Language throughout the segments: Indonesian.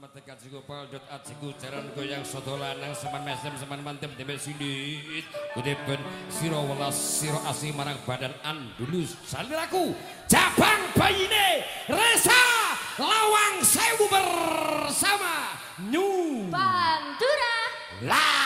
metekan siku dot ajiku jaran goyang soto lanang seman mesem seman mantem dempet sindit kudepen siro welas siro asli marang badan andulus saliraku. Jabang bayine resa lawang sewu bersama New Pantura Live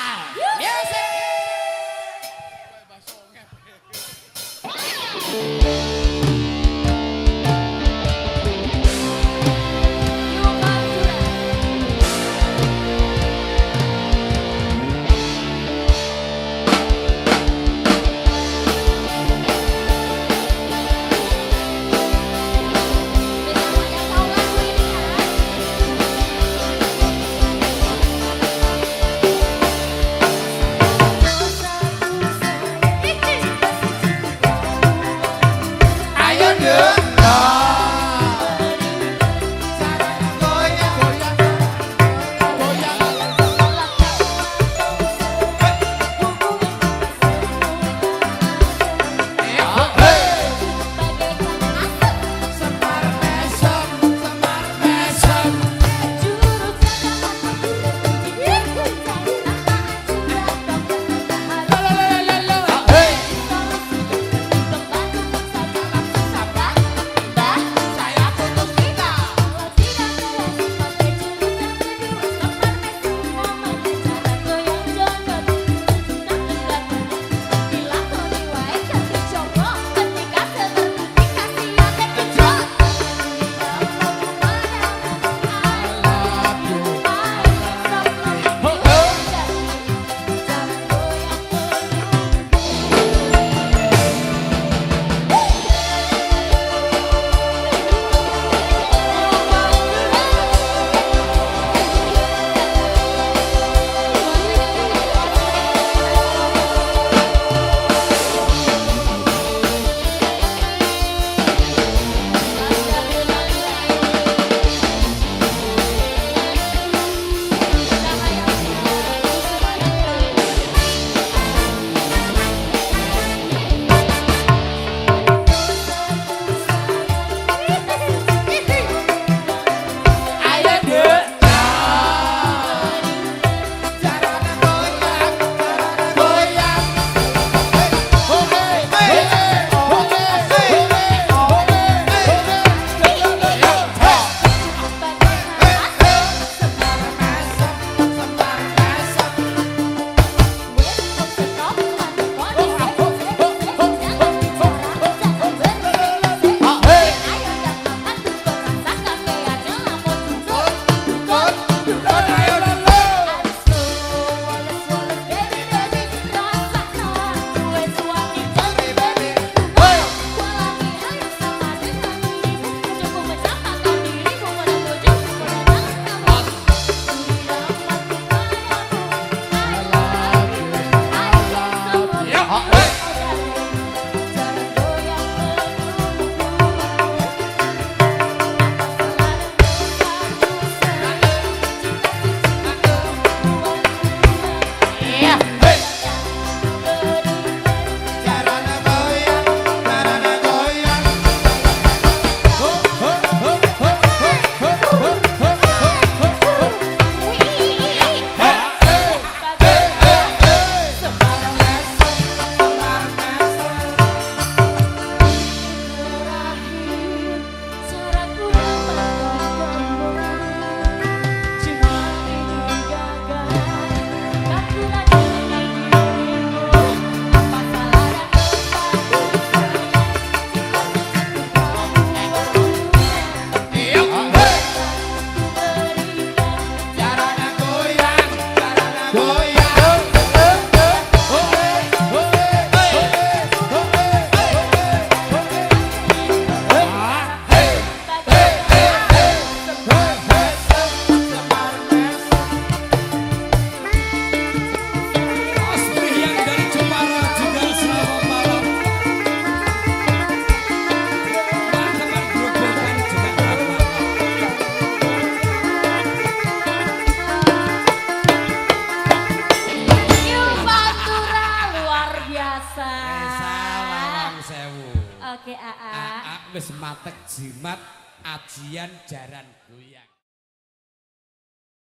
sewu. Oke, AA. Aa wis matek jimat ajian jaran goyang